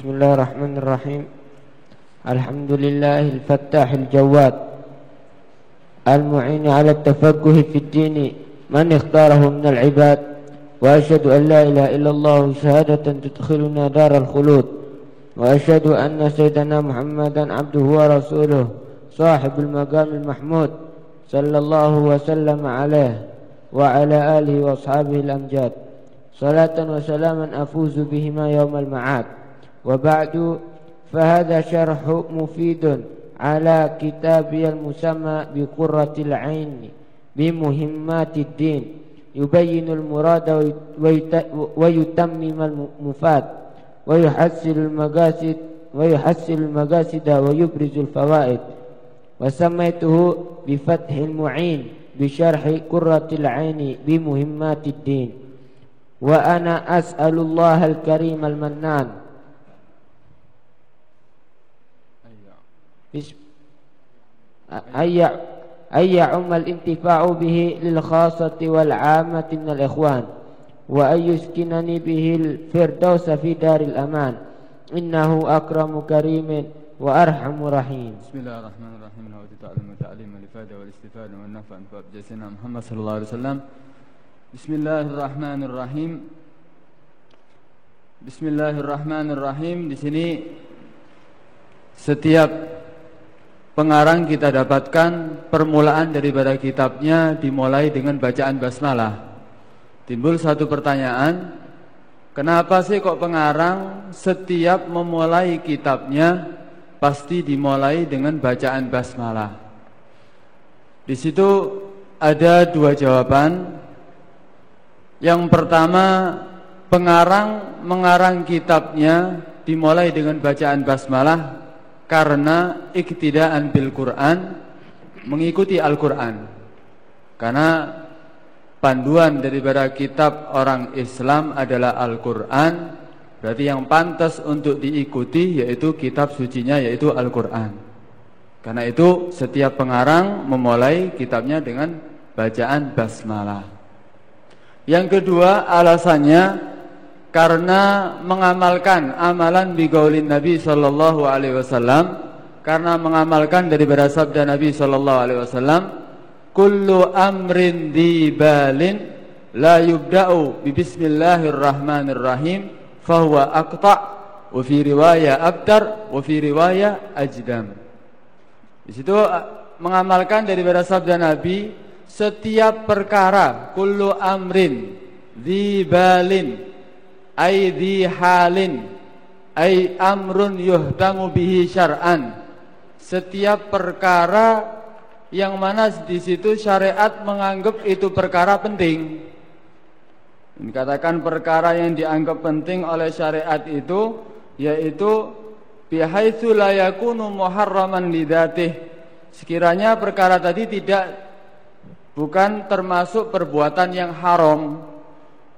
بسم الله الرحمن الرحيم. الحمد لله الفتاح الجواد. المعين على التفقه في الدين من اختاره من العباد. وأشهد أن لا إله إلا الله شهادة تدخلنا دار الخلود. وأشهد أن سيدنا محمدا عبده ورسوله صاحب المقام المحمود صلى الله وسلم عليه وعلى آله وأصحابه الأمجاد. صلاة وسلاما أفوز بهما يوم المعاد. وبعد فهذا شرح مفيد على كتابي المسمى بقرة العين بمهمات الدين. يبين المراد ويتمم المفاد ويحسن المقاصد ويحسن المقاصد ويبرز الفوائد. وسميته بفتح المعين بشرح قرة العين بمهمات الدين. وأنا أسأل الله الكريم المنان أن يعم الانتفاع به للخاصة والعامة من الإخوان وأن يسكنني به الفردوس في دار الأمان. إنه أكرم كريم وأرحم رحيم. بسم الله الرحمن الرحيم. نعود تعلم وتعليم والإفادة والاستفادة والنفع أنفع جسنا محمد صلى الله عليه وسلم. بسم الله الرحمن الرحيم. بسم الله الرحمن الرحيم. Di sini setiap pengarang kita dapatkan permulaan daripada kitabnya dimulai dengan bacaan basmalah. Timbul satu pertanyaan, kenapa sih kok pengarang setiap memulai kitabnya pasti dimulai dengan bacaan basmalah? Di situ ada dua jawaban. Yang pertama, pengarang mengarang kitabnya dimulai dengan bacaan basmalah karena iktidaan bil Quran mengikuti Al-Quran. Karena panduan daripada kitab orang Islam adalah Al-Quran berarti yang pantas untuk diikuti yaitu kitab sucinya yaitu Al-Quran. Karena itu setiap pengarang memulai kitabnya dengan bacaan basmalah. Yang kedua alasannya karena mengamalkan amalan bigaulin Nabi sallallahu alaihi wasallam karena mengamalkan daripada sabda Nabi sallallahu alaihi wasallam kullu amrin dibalin la yubda'u bi bismillahirrahmanirrahim fahuwa aqta' wa fi riwayah abtar wa fi riwayah ajdam. Di situ mengamalkan daripada sabda Nabi setiap perkara kullu amrin dibalin ay di halin ay amrun yuhtamu bihi syar'an. Setiap perkara yang mana di situ syariat menganggap itu perkara penting. Dikatakan perkara yang dianggap penting oleh syariat itu yaitu bihaitsu la muharraman lidatih sekiranya perkara tadi tidak bukan termasuk perbuatan yang haram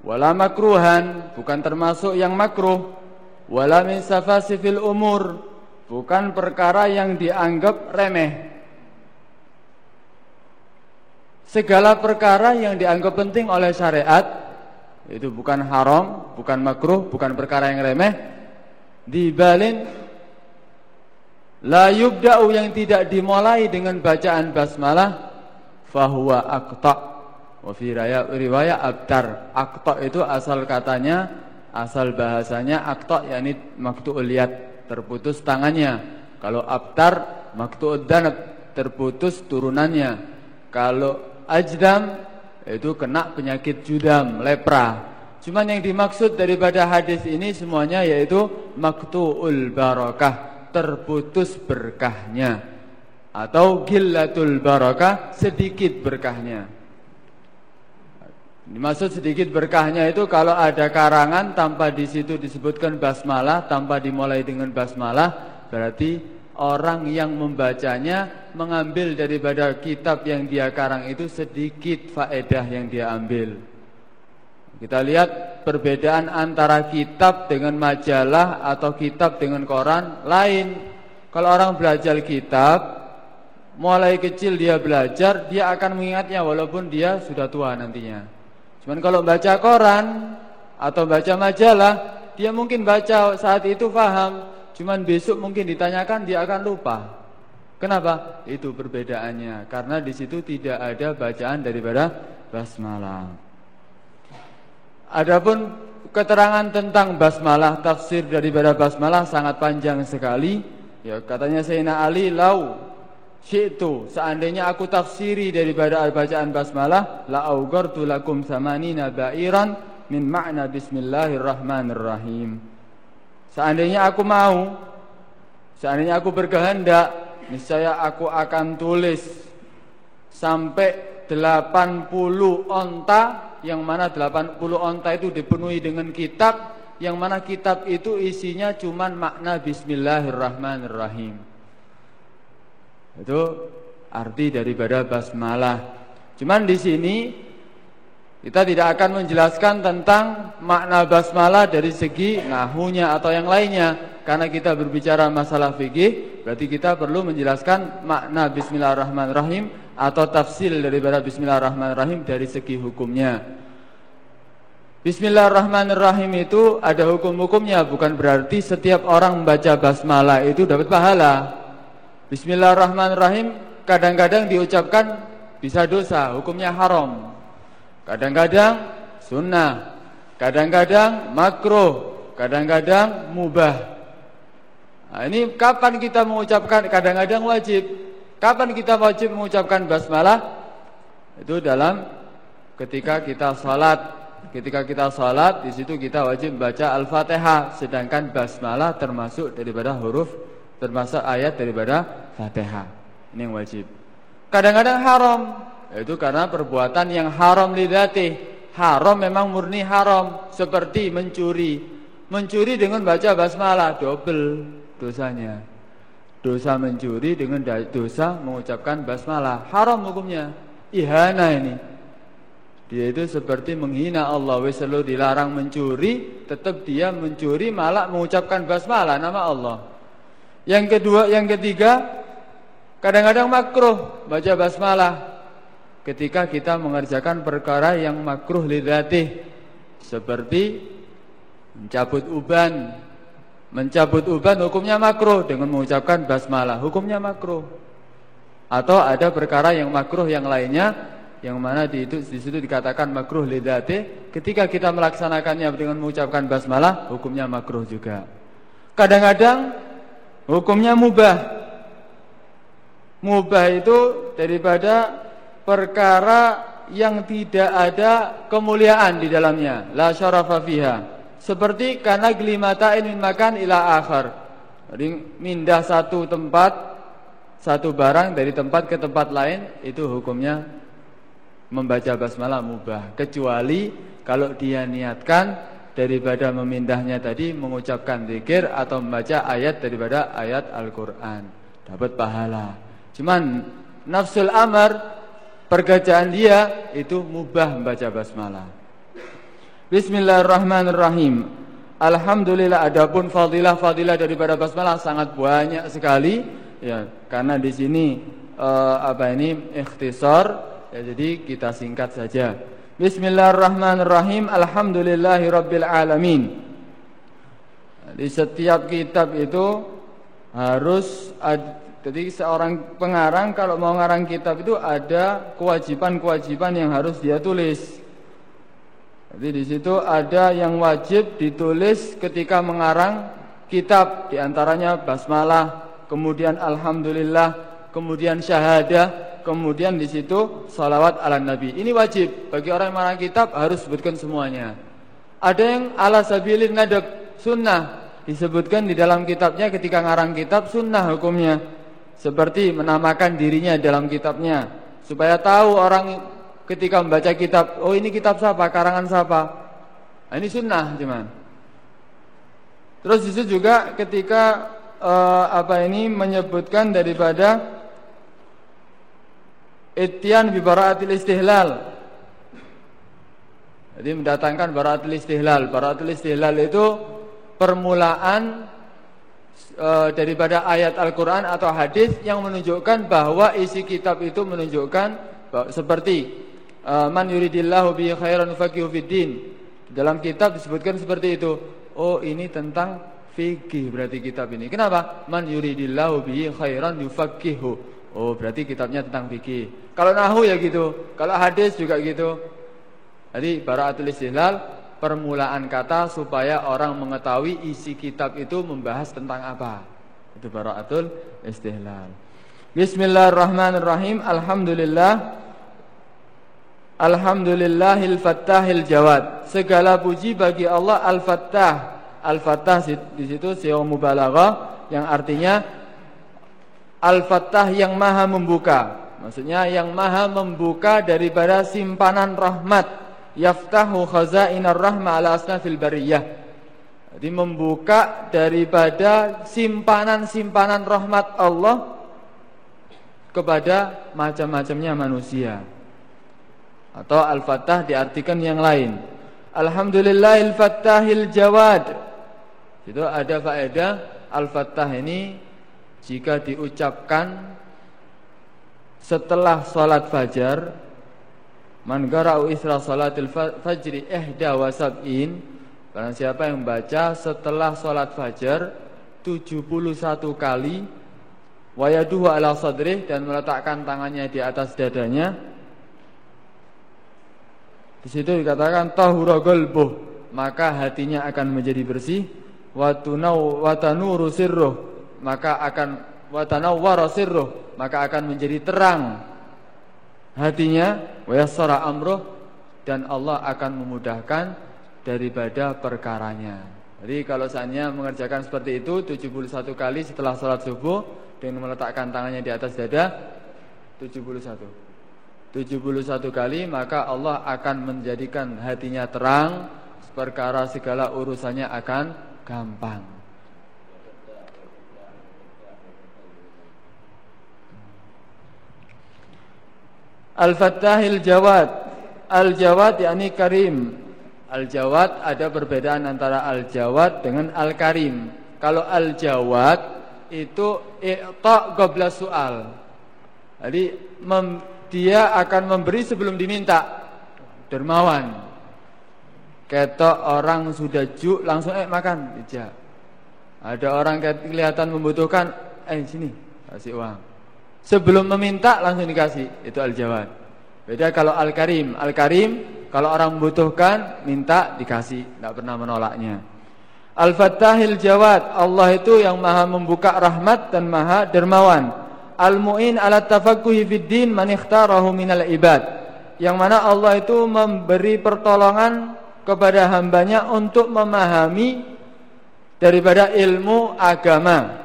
wala makruhan bukan termasuk yang makruh. Wala min safasifil umur bukan perkara yang dianggap remeh. Segala perkara yang dianggap penting oleh syariat itu bukan haram bukan makruh bukan perkara yang remeh. Dibalin la yubda'u yang tidak dimulai dengan bacaan basmalah fahuwa aqta' Wa fi riwayat abtar. Akta itu asal katanya, asal bahasanya akta yakni maktu'ul yad, terputus tangannya. Kalau abtar maktu'ud danab, terputus turunannya. Kalau ajdam itu kena penyakit judam, lepra. Cuman yang dimaksud daripada hadis ini semuanya yaitu maktu'ul barakah, terputus berkahnya. Atau gillatul barakah, sedikit berkahnya. Dimaksud sedikit berkahnya itu kalau ada karangan tanpa di situ disebutkan basmalah, tanpa dimulai dengan basmalah, berarti orang yang membacanya mengambil daripada kitab yang dia karang itu sedikit faedah yang dia ambil. Kita lihat perbedaan antara kitab dengan majalah atau kitab dengan koran lain. Kalau orang belajar kitab, mulai kecil dia belajar, dia akan mengingatnya walaupun dia sudah tua nantinya. Cuman kalau baca koran atau baca majalah, dia mungkin baca saat itu paham, cuman besok mungkin ditanyakan dia akan lupa. Kenapa? Itu perbedaannya. Karena di situ tidak ada bacaan daripada basmalah. Adapun keterangan tentang basmalah, tafsir daripada basmalah sangat panjang sekali. Ya, katanya Sayyidina Ali, "Lau syi'tu, seandainya aku tafsiri daripada bacaan basmalah, la augartu lakum samanina ba'iran min makna bismillahirrahmanirrahim." Seandainya aku mau, seandainya aku berkehendak, niscaya aku akan tulis sampai 80 onta yang mana 80 onta itu dipenuhi dengan kitab yang mana kitab itu isinya cuman makna bismillahirrahmanirrahim. Itu arti daripada basmalah. Cuman di sini kita tidak akan menjelaskan tentang makna basmalah dari segi nahunya atau yang lainnya karena kita berbicara masalah fikih berarti kita perlu menjelaskan makna bismillahirrahmanirrahim atau tafsir daripada bismillahirrahmanirrahim dari segi hukumnya. Bismillahirrahmanirrahim itu ada hukum-hukumnya bukan berarti setiap orang membaca basmalah itu dapat pahala. Bismillahirrahmanirrahim kadang-kadang diucapkan bisa dosa, hukumnya haram. Kadang-kadang sunnah, kadang-kadang makruh, kadang-kadang mubah. Nah, ini kapan kita mengucapkan kadang-kadang wajib. Kapan kita wajib mengucapkan basmalah? Itu dalam ketika kita salat. Ketika kita salat, di situ kita wajib baca Al-Fatihah, sedangkan basmalah termasuk daripada huruf termasuk ayat daripada Fatihah. Ini yang wajib. Kadang-kadang haram, itu karena perbuatan yang haram lidati. Haram memang murni haram, seperti mencuri. Mencuri dengan baca basmalah double dosanya. Dosa mencuri dengan dosa mengucapkan basmalah, haram hukumnya. Ihana ini. Dia itu seperti menghina Allah. Selalu dilarang mencuri, tetap dia mencuri malah mengucapkan basmalah nama Allah. Yang kedua, yang ketiga, kadang-kadang makruh baca basmalah. Ketika kita mengerjakan perkara yang makruh lidatih seperti mencabut uban. Mencabut uban hukumnya makruh dengan mengucapkan basmalah hukumnya makruh. Atau ada perkara yang makruh yang lainnya yang mana di itu di situ dikatakan makruh lidatih ketika kita melaksanakannya dengan mengucapkan basmalah hukumnya makruh juga. Kadang-kadang hukumnya mubah mubah itu daripada perkara yang tidak ada kemuliaan di dalamnya. La syarafa fiha. Seperti karena gelimatain min makan ila akhar. Jadi mindah satu tempat satu barang dari tempat ke tempat lain itu hukumnya membaca basmalah mubah. Kecuali kalau dia niatkan daripada memindahnya tadi mengucapkan zikir atau membaca ayat daripada ayat Al-Qur'an. Dapat pahala cuman nafsul amar Pergajaan dia itu mubah membaca basmalah. Bismillahirrahmanirrahim. Alhamdulillah adapun fadilah-fadilah daripada basmalah sangat banyak sekali ya karena di sini uh, apa ini ikhtisar ya jadi kita singkat saja. Bismillahirrahmanirrahim. Alhamdulillahirabbil alamin. Di setiap kitab itu harus ada jadi seorang pengarang kalau mau ngarang kitab itu ada kewajiban-kewajiban yang harus dia tulis. Jadi di situ ada yang wajib ditulis ketika mengarang kitab, di antaranya basmalah, kemudian alhamdulillah, kemudian syahadah, kemudian di situ salawat ala nabi. Ini wajib bagi orang yang mengarang kitab harus sebutkan semuanya. Ada yang ala sabilin nadab sunnah disebutkan di dalam kitabnya ketika ngarang kitab sunnah hukumnya seperti menamakan dirinya dalam kitabnya. Supaya tahu orang ketika membaca kitab oh ini kitab siapa? Karangan siapa? Nah, ini sunnah cuman terus itu juga ketika uh, apa ini menyebutkan daripada itian bi baraatil istihlal. Jadi mendatangkan baraatil istihlal. Baraatil istihlal itu permulaan e, daripada ayat Al-Quran atau hadis yang menunjukkan bahwa isi kitab itu menunjukkan seperti e, man yuridillahu bi khairan faqihu fiddin. Dalam kitab disebutkan seperti itu. oh ini tentang fikih berarti kitab ini. Kenapa? Man yuridillahu bihi khairan yufaqihu. Oh, berarti kitabnya tentang fikih. Kalau nahu ya gitu, kalau hadis juga gitu. Jadi baraatul istihlal permulaan kata supaya orang mengetahui isi kitab itu membahas tentang apa. Itu baraatul istihlal. Bismillahirrahmanirrahim. Alhamdulillah Alhamdulillahil fattahil jawad. Segala puji bagi Allah Al-Fattah. Al-Fattah di situ siwa mubalaghah yang artinya Al-Fattah yang maha membuka. Maksudnya yang maha membuka daripada simpanan rahmat. Yaftahu khazainar rahma ala asnafil bariyah. Jadi membuka daripada simpanan-simpanan rahmat Allah kepada macam-macamnya manusia atau al-fattah diartikan yang lain. Alhamdulillahil fattahil jawad. Itu ada faedah al-fattah ini jika diucapkan setelah salat fajar man gara'u isra salatil fajri ihda wa sab'in. Barang siapa yang baca setelah salat fajar 71 kali wayaduhu ala sadrih dan meletakkan tangannya di atas dadanya. Di situ dikatakan tahura qalbuh, maka hatinya akan menjadi bersih. Wa tunau wa tanuru sirruh, maka akan wa tanawwara sirruh, maka akan menjadi terang hatinya wa yassara amruh dan Allah akan memudahkan daripada perkaranya. Jadi kalau seandainya mengerjakan seperti itu 71 kali setelah sholat subuh dengan meletakkan tangannya di atas dada 71 71 kali maka Allah akan menjadikan hatinya terang perkara segala urusannya akan gampang. Al-Fattahil Jawad Al-Jawad yakni Karim Al-Jawad ada perbedaan antara Al-Jawad dengan Al-Karim Kalau Al-Jawad itu Iqta' gobla soal Jadi dia akan memberi sebelum diminta. Dermawan. Ketok orang sudah juk langsung eh makan, tidak. Ada orang kelihatan membutuhkan, eh sini kasih uang. Sebelum meminta langsung dikasih, itu al-jawad. Beda kalau al-karim, al-karim kalau orang membutuhkan minta dikasih, tidak pernah menolaknya. Al-Fattahil Jawad, Allah itu yang maha membuka rahmat dan maha dermawan al-mu'in ala tafaqquhi fid din man ikhtarahu ibad. Yang mana Allah itu memberi pertolongan kepada hambanya untuk memahami daripada ilmu agama.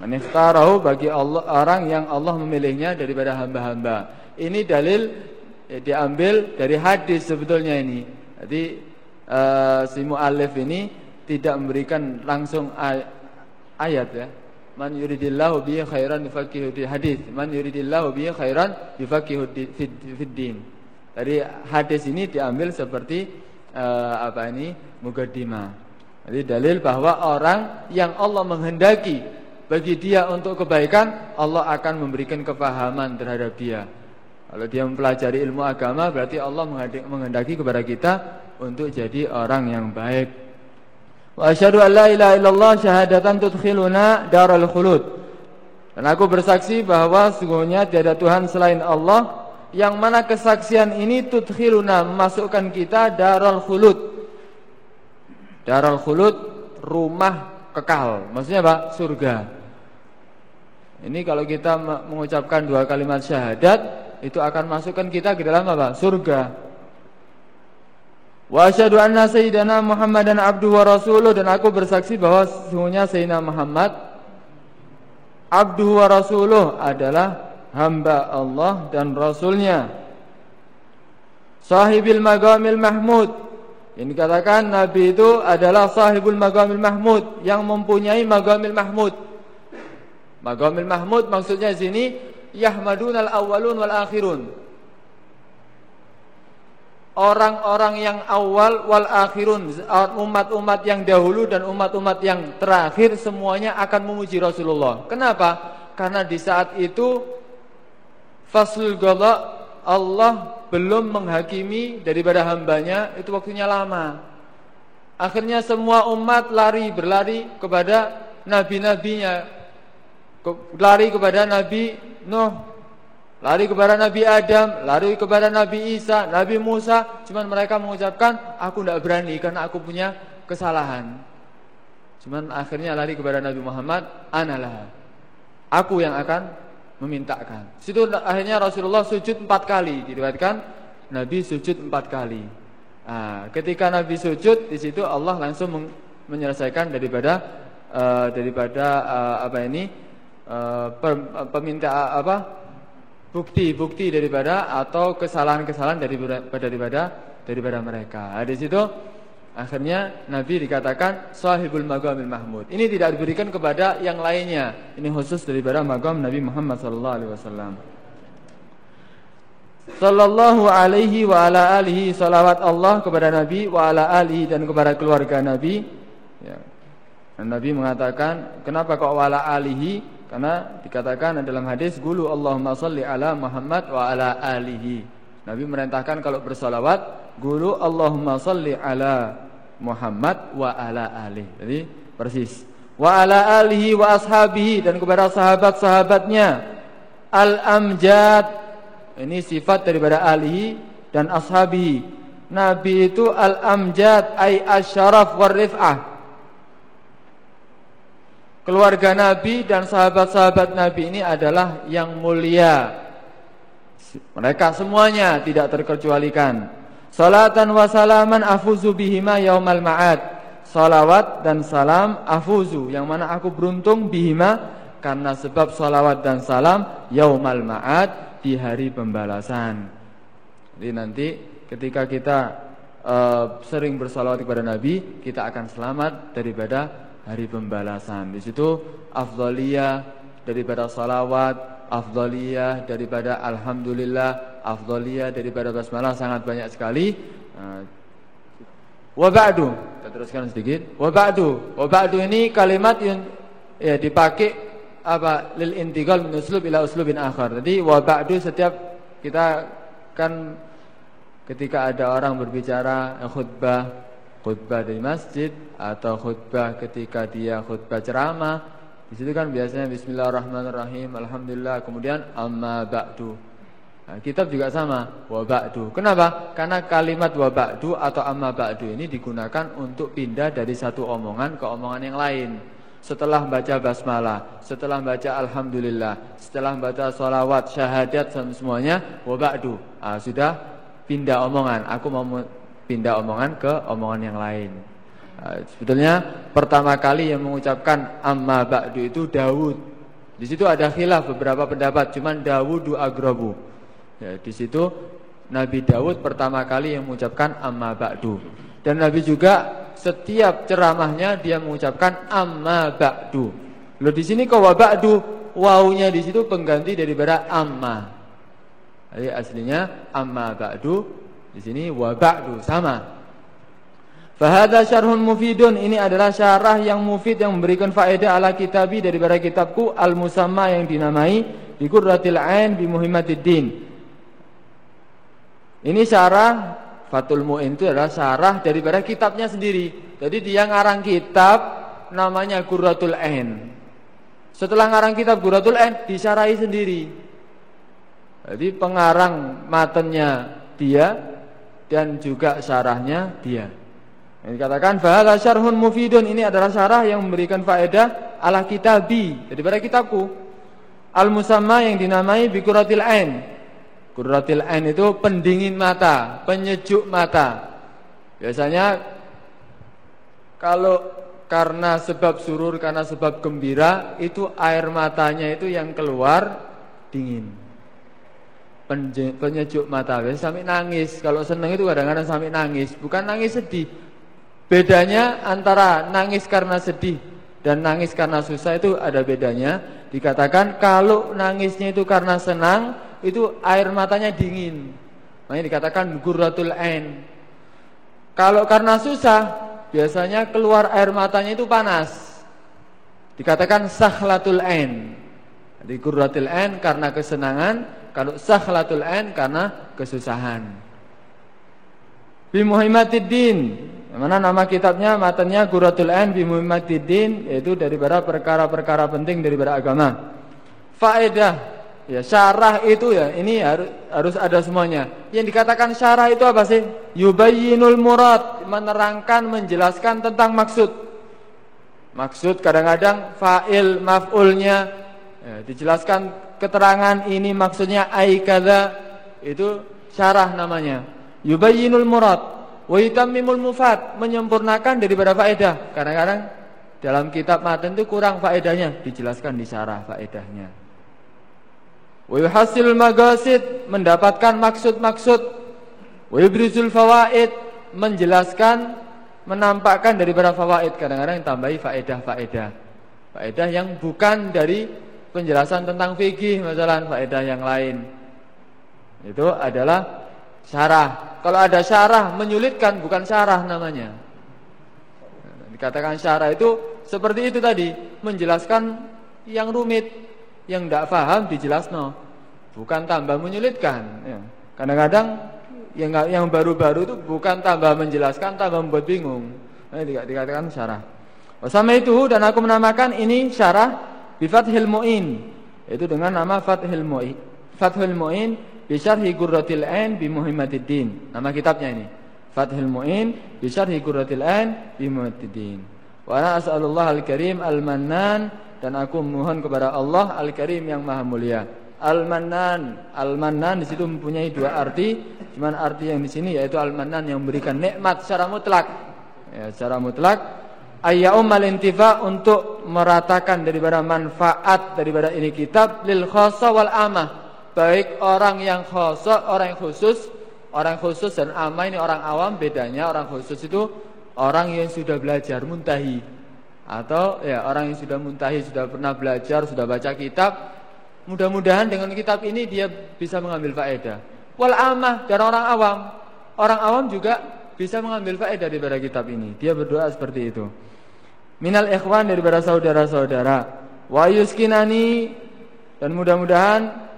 Man ikhtarahu bagi Allah orang yang Allah memilihnya daripada hamba-hamba. Ini dalil eh, diambil dari hadis sebetulnya ini. Jadi uh, si muallif ini tidak memberikan langsung ay ayat ya Man yuridillahu bihi khairan yufaqihu di hadis. Man yuridillahu bihi khairan yufaqihu fid din. Dari hadis ini diambil seperti uh, apa ini? mukaddimah. Jadi dalil bahwa orang yang Allah menghendaki bagi dia untuk kebaikan, Allah akan memberikan kefahaman terhadap dia. Kalau dia mempelajari ilmu agama, berarti Allah menghendaki kepada kita untuk jadi orang yang baik. Wa asyhadu an la ilaha illallah syahadatan tudkhiluna daral khulud. Dan aku bersaksi bahwa sungguhnya tiada Tuhan selain Allah yang mana kesaksian ini tudkhiluna memasukkan kita daral khulud. Daral khulud rumah kekal. Maksudnya apa? Surga. Ini kalau kita mengucapkan dua kalimat syahadat itu akan masukkan kita ke dalam apa? Surga. Wa asyhadu anna sayyidana Muhammadan abduhu wa rasuluh dan aku bersaksi bahwa sesungguhnya Sayyidina Muhammad abduhu wa rasuluh adalah hamba Allah dan rasulnya. Sahibil magamil mahmud. Yang dikatakan Nabi itu adalah sahibul magamil mahmud yang mempunyai magamil mahmud. Magamil mahmud maksudnya sini yahmadunal awwalun wal akhirun orang-orang yang awal wal akhirun umat-umat yang dahulu dan umat-umat yang terakhir semuanya akan memuji Rasulullah. Kenapa? Karena di saat itu faslul ghala Allah belum menghakimi daripada hambanya itu waktunya lama. Akhirnya semua umat lari berlari kepada nabi-nabinya. Lari kepada Nabi Nuh, lari kepada Nabi Adam, lari kepada Nabi Isa, Nabi Musa. Cuman mereka mengucapkan, aku tidak berani karena aku punya kesalahan. Cuman akhirnya lari kepada Nabi Muhammad, analah. Aku yang akan memintakan. Situ akhirnya Rasulullah sujud empat kali. Diriwayatkan Nabi sujud empat kali. Nah, ketika Nabi sujud di situ Allah langsung menyelesaikan daripada uh, daripada uh, apa ini per, uh, peminta apa bukti-bukti daripada atau kesalahan-kesalahan daripada daripada daripada mereka. Nah, di situ akhirnya Nabi dikatakan sahibul magamil mahmud. Ini tidak diberikan kepada yang lainnya. Ini khusus daripada magam Nabi Muhammad sallallahu alaihi wasallam. Sallallahu alaihi wa ala alihi salawat Allah kepada Nabi wa ala alihi dan kepada keluarga Nabi. Ya. Nabi mengatakan, kenapa kok wa ala alihi? Karena dikatakan dalam hadis gulu Allahumma salli ala Muhammad wa ala alihi. Nabi merintahkan kalau bersalawat, gulu Allahumma salli ala Muhammad wa ala alihi. Jadi persis. Wa ala alihi wa ashabihi dan kepada sahabat-sahabatnya. Al-amjad ini sifat daripada alihi dan ashabi. Nabi itu al-amjad ay asyaraf war rif'ah. Keluarga Nabi dan sahabat-sahabat Nabi ini adalah yang mulia. Mereka semuanya tidak terkecualikan. Salatan wa salaman afuzu bihima yaumal ma'ad. Salawat dan salam afuzu yang mana aku beruntung bihima karena sebab salawat dan salam yaumal ma'ad di hari pembalasan. Jadi nanti ketika kita uh, sering bersalawat kepada Nabi, kita akan selamat daripada hari pembalasan. Di situ afdaliyah daripada salawat, afdaliyah daripada alhamdulillah, afdaliyah daripada basmalah sangat banyak sekali. Uh, wa ba'du, kita teruskan sedikit. Wa ba'du, wa ba'du ini kalimat yang ya dipakai apa lil intiqal min uslub ila uslubin akhar. Jadi wa ba'du setiap kita kan ketika ada orang berbicara khutbah khutbah di masjid atau khutbah ketika dia khutbah ceramah di situ kan biasanya bismillahirrahmanirrahim alhamdulillah kemudian amma ba'du. Nah, kitab juga sama wa ba'du. Kenapa? Karena kalimat wa ba'du atau amma ba'du ini digunakan untuk pindah dari satu omongan ke omongan yang lain setelah baca basmalah, setelah baca alhamdulillah, setelah baca salawat, syahadat dan semuanya, wabakdu. Ah, sudah pindah omongan. Aku mau pindah omongan ke omongan yang lain. Ah, sebetulnya pertama kali yang mengucapkan amma ba'du itu Daud. Di situ ada khilaf beberapa pendapat, cuman Dawudu agrabu. Ya, di situ Nabi Dawud pertama kali yang mengucapkan amma ba'du. Dan Nabi juga setiap ceramahnya dia mengucapkan amma ba'du. Loh di sini kok wa ba'du, wawunya di situ pengganti daripada amma. Jadi aslinya amma ba'du, di sini wa ba'du sama. Fahada syarhun mufidun ini adalah syarah yang mufid yang memberikan faedah ala kitabi daripada kitabku al-musamma yang dinamai bi qurratil ain bi muhimmatid din. Ini syarah Fatul Mu'in itu adalah syarah daripada kitabnya sendiri. Jadi dia ngarang kitab namanya Qurratul Ain. Setelah ngarang kitab Qurratul Ain disyarahi sendiri. Jadi pengarang matanya dia dan juga syarahnya dia. Ini dikatakan fahala syarhun mufidun ini adalah syarah yang memberikan faedah ala kitabi daripada kitabku. Al musamma yang dinamai bi Qurratul Ain Qurratil ain itu pendingin mata, penyejuk mata. Biasanya kalau karena sebab surur, karena sebab gembira, itu air matanya itu yang keluar dingin. Penyejuk mata, biasanya sampai nangis. Kalau senang itu kadang-kadang sampai nangis, bukan nangis sedih. Bedanya antara nangis karena sedih dan nangis karena susah itu ada bedanya. Dikatakan kalau nangisnya itu karena senang, itu air matanya dingin. Makanya dikatakan gurratul ain. Kalau karena susah, biasanya keluar air matanya itu panas. Dikatakan sahlatul ain. Jadi gurratul ain karena kesenangan, kalau sahlatul ain karena kesusahan. Bi muhimmatid din Yang mana nama kitabnya matanya Quratul Ain bi Muhammadiddin yaitu daripada perkara-perkara penting daripada agama. Faedah ya syarah itu ya ini harus harus ada semuanya. Yang dikatakan syarah itu apa sih? Yubayyinul murad, menerangkan, menjelaskan tentang maksud. Maksud kadang-kadang fa'il maf'ulnya ya, dijelaskan keterangan ini maksudnya ai itu syarah namanya. Yubayyinul murad wa yutammimul mufad, menyempurnakan daripada faedah. Kadang-kadang dalam kitab matan itu kurang faedahnya, dijelaskan di syarah faedahnya. Wa yuhassilul mendapatkan maksud-maksud. Wa yubrizul fawaid, menjelaskan menampakkan daripada fawaid kadang-kadang tambahi faedah-faedah. Faedah yang bukan dari penjelasan tentang fikih misalnya faedah yang lain. Itu adalah syarah. Kalau ada syarah menyulitkan bukan syarah namanya. Dikatakan syarah itu seperti itu tadi, menjelaskan yang rumit, yang tidak paham dijelasno. Bukan tambah menyulitkan. Ya. Kadang-kadang yang yang baru-baru itu bukan tambah menjelaskan, tambah membuat bingung. Nah, dikatakan syarah. Sama itu dan aku menamakan ini syarah bifathil mu'in. Itu dengan nama Fathil Mu'in. Fathul Mu'in Bisyarhi Qurratil Ain bi Muhammadiddin. Nama kitabnya ini. Fathul Mu'in Bisyarhi Qurratil Ain bi Muhammadiddin. Wa ana as'alullah al-karim al-mannan dan aku mohon kepada Allah al-karim yang maha mulia. Al-Mannan, Al-Mannan di situ mempunyai dua arti. Cuman arti yang di sini yaitu Al-Mannan yang memberikan nikmat secara mutlak. Ya, secara mutlak ayyaumal intifa untuk meratakan daripada manfaat daripada ini kitab lil khassa wal amah. Baik orang yang khosok, orang yang khusus, orang khusus dan amma ini orang awam bedanya orang khusus itu orang yang sudah belajar muntahi. Atau ya orang yang sudah muntahi sudah pernah belajar sudah baca kitab mudah-mudahan dengan kitab ini dia bisa mengambil faedah. Wal amah dan orang awam. Orang awam juga bisa mengambil faedah daripada kitab ini dia berdoa seperti itu minal ikhwan daripada saudara-saudara wa yuskinani dan mudah-mudahan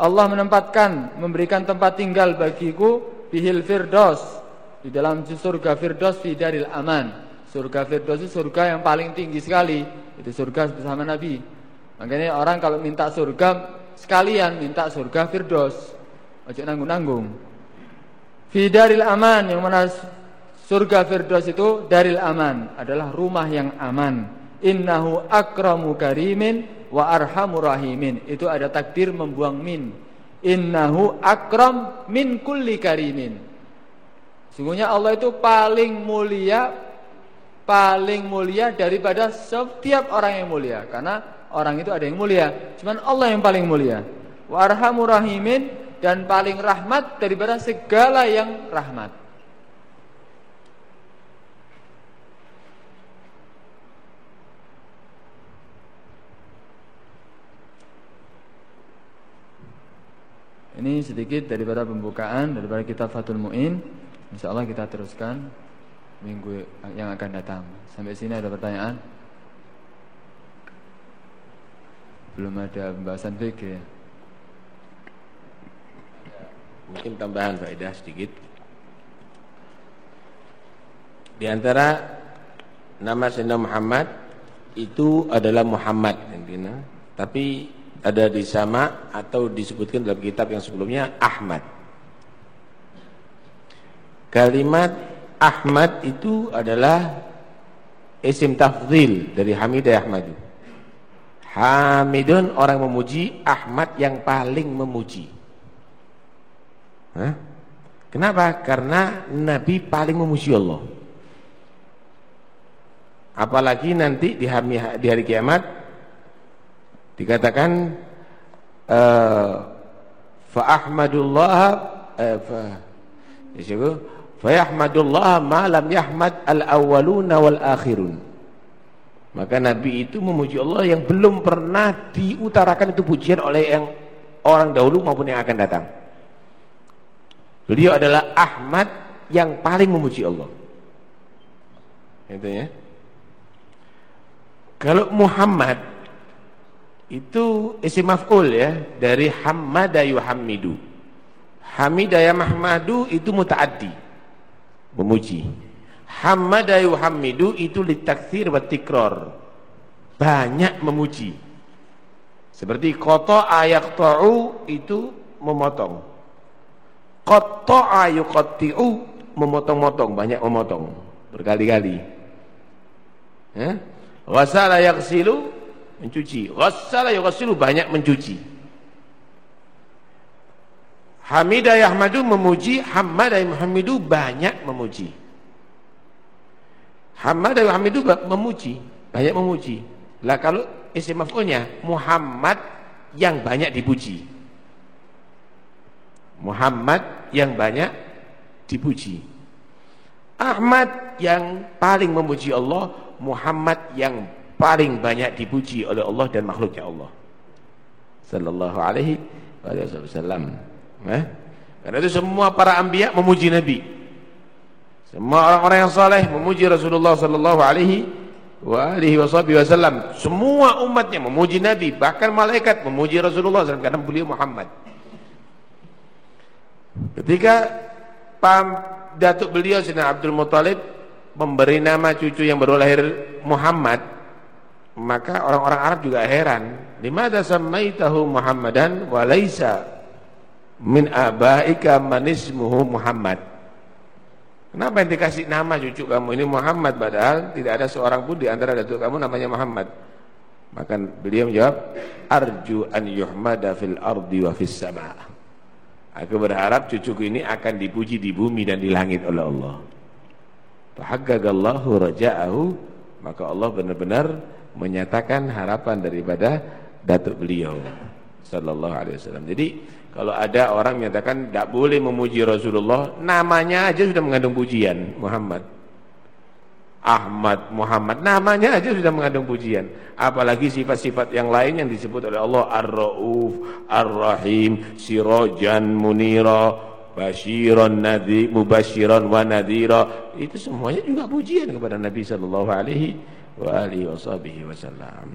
Allah menempatkan memberikan tempat tinggal bagiku bihil firdos di dalam surga firdos fi daril aman. Surga firdos itu surga yang paling tinggi sekali. Itu surga bersama Nabi. Makanya orang kalau minta surga sekalian minta surga firdos. Ojo nanggung-nanggung. Fi daril aman yang mana surga firdos itu daril aman adalah rumah yang aman. Innahu akramu karimin wa arhamur rahimin. Itu ada takdir membuang min. Innahu akram min kulli karimin. Sungguhnya Allah itu paling mulia paling mulia daripada setiap orang yang mulia karena orang itu ada yang mulia, cuman Allah yang paling mulia. Wa arhamur rahimin dan paling rahmat daripada segala yang rahmat. Ini sedikit daripada pembukaan daripada kitab Fathul Mu'in. Insyaallah kita teruskan minggu yang akan datang. Sampai sini ada pertanyaan? Belum ada pembahasan fikih ya? Mungkin tambahan faedah sedikit. Di antara nama Sayyidina Muhammad itu adalah Muhammad, tapi ada di sama atau disebutkan dalam kitab yang sebelumnya Ahmad. Kalimat Ahmad itu adalah isim tafdhil dari Hamidah Ahmadu. Hamidun orang memuji, Ahmad yang paling memuji. Hah? Kenapa? Karena Nabi paling memuji Allah. Apalagi nanti di hari kiamat dikatakan uh, fa ahmadullah uh, fa disebut fa yahmadullah ma lam yahmad al awwaluna wal akhirun maka nabi itu memuji Allah yang belum pernah diutarakan itu pujian oleh yang orang dahulu maupun yang akan datang beliau adalah Ahmad yang paling memuji Allah itu ya kalau Muhammad itu isim maf'ul ya dari hamada yuhammidu hamida ya mahmadu itu mutaaddi memuji Hamada yuhammidu itu litakthir wa tikrar. Banyak memuji. Seperti koto ayak ta'u itu memotong. Koto ayuqatti'u memotong-motong, banyak memotong. Berkali-kali. Ya? Ghassala yaghsilu mencuci. Ghassala yaghsilu banyak mencuci. Hamidah yahmadu memuji, Hamadah Muhammadu banyak memuji. Hamadah Muhammadu memuji, banyak memuji. Lah kalau isim maf'ulnya Muhammad yang banyak dipuji. Muhammad yang banyak dipuji. Ahmad yang paling memuji Allah, Muhammad yang paling banyak dipuji oleh Allah dan makhluknya Allah. Sallallahu alaihi wasallam. Eh? Karena itu semua para anbiya memuji Nabi. Semua orang-orang yang saleh memuji Rasulullah sallallahu alaihi wa alihi wasallam. Semua umatnya memuji Nabi, bahkan malaikat memuji Rasulullah SAW karena beliau Muhammad. Ketika pam datuk beliau Sina Abdul Muthalib memberi nama cucu yang baru lahir Muhammad, maka orang-orang Arab juga heran. Limada samaitahu Muhammadan wa laisa min abaika manismuhu Muhammad. Kenapa yang dikasih nama cucu kamu ini Muhammad padahal tidak ada seorang pun di antara datuk kamu namanya Muhammad. Maka beliau menjawab, arju an yuhmada fil ardi wa fis sama. Aku berharap cucuku ini akan dipuji di bumi dan di langit oleh Allah. Fahaqqaqallahu raja'ahu, maka Allah benar-benar menyatakan harapan daripada datuk beliau sallallahu alaihi wasallam. Jadi kalau ada orang menyatakan tidak boleh memuji Rasulullah, namanya aja sudah mengandung pujian Muhammad. Ahmad, Muhammad, namanya aja sudah mengandung pujian. Apalagi sifat-sifat yang lain yang disebut oleh Allah Ar-Rauf, Ar-Rahim, Sirajan Munira, Bashiran Nadhi, Mubashiran wa Nadhira. Itu semuanya juga pujian kepada Nabi sallallahu alaihi wasallam.